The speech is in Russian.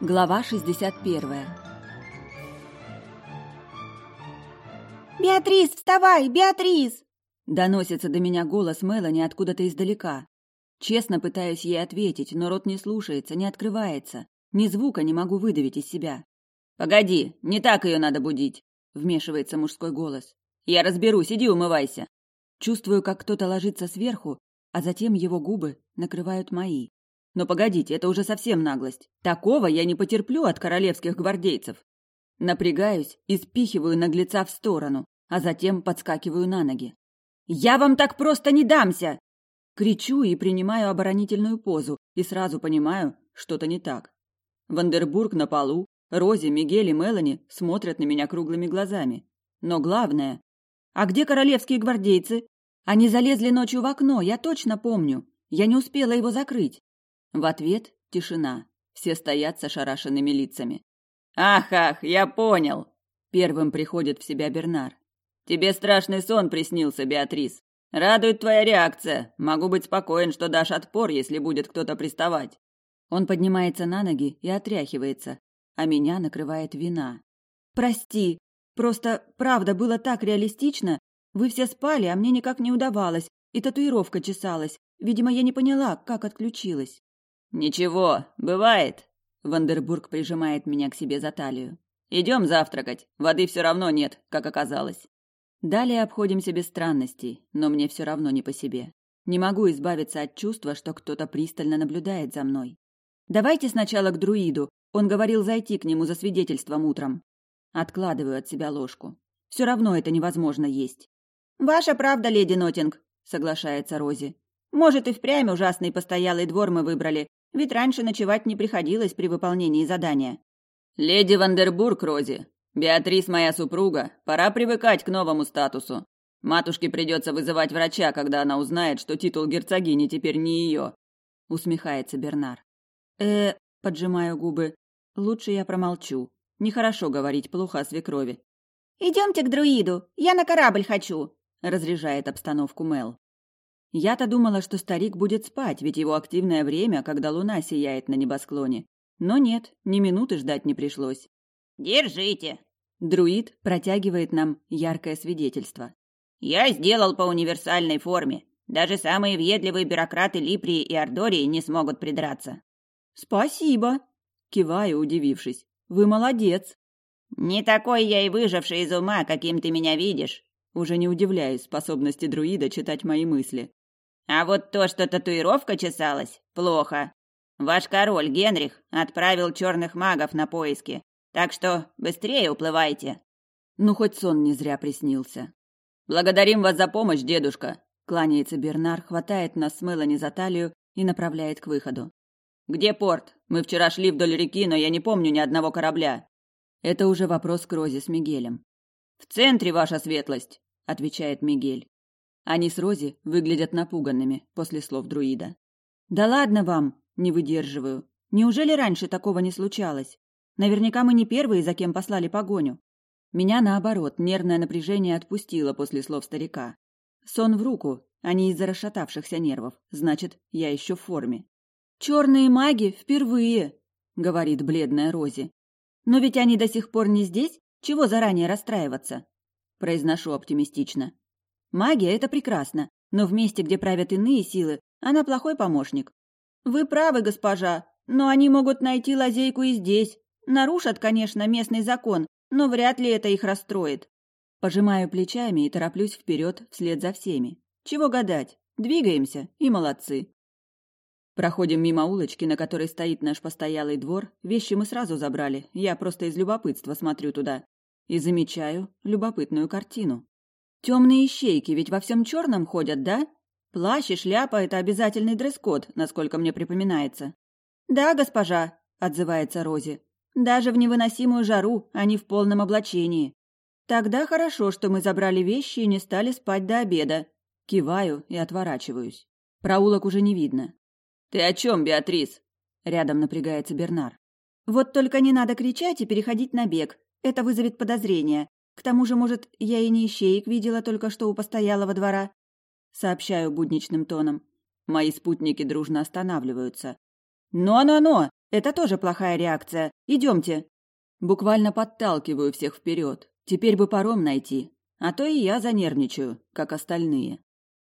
Глава 61 «Беатрис, вставай! Беатрис!» Доносится до меня голос Мелани откуда-то издалека. Честно пытаюсь ей ответить, но рот не слушается, не открывается. Ни звука не могу выдавить из себя. «Погоди, не так ее надо будить!» Вмешивается мужской голос. «Я разберусь, иди умывайся!» Чувствую, как кто-то ложится сверху, а затем его губы накрывают мои. Но погодите, это уже совсем наглость. Такого я не потерплю от королевских гвардейцев. Напрягаюсь и спихиваю наглеца в сторону, а затем подскакиваю на ноги. «Я вам так просто не дамся!» Кричу и принимаю оборонительную позу, и сразу понимаю, что-то не так. Вандербург на полу, Рози, Мигель и Мелани смотрят на меня круглыми глазами. Но главное... А где королевские гвардейцы? Они залезли ночью в окно, я точно помню. Я не успела его закрыть. В ответ тишина. Все стоят с ошарашенными лицами. «Ах, ах, я понял!» Первым приходит в себя Бернар. «Тебе страшный сон приснился, Беатрис. Радует твоя реакция. Могу быть спокоен, что дашь отпор, если будет кто-то приставать». Он поднимается на ноги и отряхивается, а меня накрывает вина. «Прости, просто правда было так реалистично. Вы все спали, а мне никак не удавалось, и татуировка чесалась. Видимо, я не поняла, как отключилась». «Ничего, бывает», — Вандербург прижимает меня к себе за талию. «Идем завтракать, воды все равно нет, как оказалось». Далее обходимся без странностей, но мне все равно не по себе. Не могу избавиться от чувства, что кто-то пристально наблюдает за мной. Давайте сначала к друиду. Он говорил зайти к нему за свидетельством утром. Откладываю от себя ложку. Все равно это невозможно есть. Ваша правда, леди Нотинг, соглашается Рози. Может, и впрямь ужасный постоялый двор мы выбрали, ведь раньше ночевать не приходилось при выполнении задания. Леди Вандербург, Рози, Беатрис моя супруга, пора привыкать к новому статусу. Матушке придется вызывать врача, когда она узнает, что титул герцогини теперь не ее. Усмехается Бернар. Э, поджимаю губы. Лучше я промолчу. Нехорошо говорить плохо о свекрови. Идемте к друиду. Я на корабль хочу. Разряжает обстановку Мел. Я-то думала, что старик будет спать, ведь его активное время, когда луна сияет на небосклоне. Но нет, ни минуты ждать не пришлось. «Держите!» Друид протягивает нам яркое свидетельство. «Я сделал по универсальной форме. Даже самые въедливые бюрократы Липрии и Ордории не смогут придраться». «Спасибо!» Киваю, удивившись. «Вы молодец!» «Не такой я и выживший из ума, каким ты меня видишь!» Уже не удивляюсь способности друида читать мои мысли. А вот то, что татуировка чесалась, плохо. Ваш король Генрих отправил черных магов на поиски, так что быстрее уплывайте. Ну, хоть сон не зря приснился. Благодарим вас за помощь, дедушка. Кланяется Бернар, хватает нас с Мелани за талию и направляет к выходу. Где порт? Мы вчера шли вдоль реки, но я не помню ни одного корабля. Это уже вопрос к Розе с Мигелем. В центре ваша светлость, отвечает Мигель. Они с Рози выглядят напуганными после слов друида. Да ладно вам, не выдерживаю. Неужели раньше такого не случалось? Наверняка мы не первые, за кем послали погоню. Меня, наоборот, нервное напряжение отпустило после слов старика. Сон в руку, а не из-за расшатавшихся нервов. Значит, я еще в форме. «Черные маги впервые», — говорит бледная Рози. «Но ведь они до сих пор не здесь? Чего заранее расстраиваться?» Произношу оптимистично. Магия – это прекрасно, но в месте, где правят иные силы, она плохой помощник. Вы правы, госпожа, но они могут найти лазейку и здесь. Нарушат, конечно, местный закон, но вряд ли это их расстроит. Пожимаю плечами и тороплюсь вперед вслед за всеми. Чего гадать? Двигаемся, и молодцы. Проходим мимо улочки, на которой стоит наш постоялый двор. Вещи мы сразу забрали, я просто из любопытства смотрю туда. И замечаю любопытную картину. Темные ищейки ведь во всем черном ходят, да? Плащ и шляпа – это обязательный дресс-код, насколько мне припоминается. Да, госпожа, отзывается Рози. Даже в невыносимую жару они в полном облачении. Тогда хорошо, что мы забрали вещи и не стали спать до обеда. Киваю и отворачиваюсь. Проулок уже не видно. Ты о чем, Беатрис? Рядом напрягается Бернар. Вот только не надо кричать и переходить на бег. Это вызовет подозрения. К тому же, может, я и не ищеек видела только что у постоялого двора. Сообщаю будничным тоном. Мои спутники дружно останавливаются. «Но-но-но! Это тоже плохая реакция. Идемте. Буквально подталкиваю всех вперед. Теперь бы паром найти. А то и я занервничаю, как остальные.